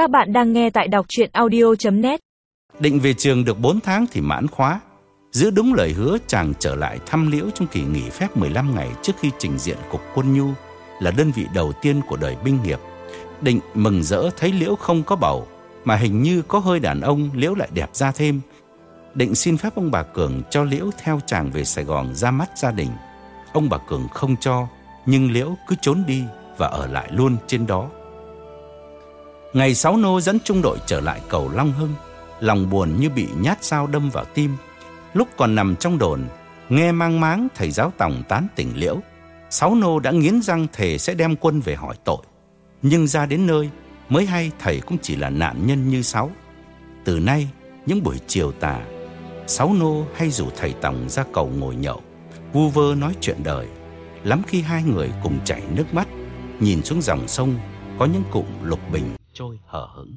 Các bạn đang nghe tại đọc chuyện audio.net Định về trường được 4 tháng thì mãn khóa. Giữ đúng lời hứa, chàng trở lại thăm liễu trong kỳ nghỉ phép 15 ngày trước khi trình diện cục quân nhu, là đơn vị đầu tiên của đời binh nghiệp. Định mừng rỡ thấy liễu không có bầu, mà hình như có hơi đàn ông, liễu lại đẹp ra thêm. Định xin phép ông bà Cường cho liễu theo chàng về Sài Gòn ra mắt gia đình. Ông bà Cường không cho, nhưng liễu cứ trốn đi và ở lại luôn trên đó. Ngày sáu nô dẫn trung đội trở lại cầu Long Hưng, lòng buồn như bị nhát dao đâm vào tim. Lúc còn nằm trong đồn, nghe mang máng thầy giáo tòng tán tỉnh liễu. Sáu nô đã nghiến răng thề sẽ đem quân về hỏi tội. Nhưng ra đến nơi, mới hay thầy cũng chỉ là nạn nhân như sáu. Từ nay, những buổi chiều tà, sáu nô hay rủ thầy tòng ra cầu ngồi nhậu, vu vơ nói chuyện đời. Lắm khi hai người cùng chảy nước mắt, nhìn xuống dòng sông có những cụm lục bình trôi hở hững.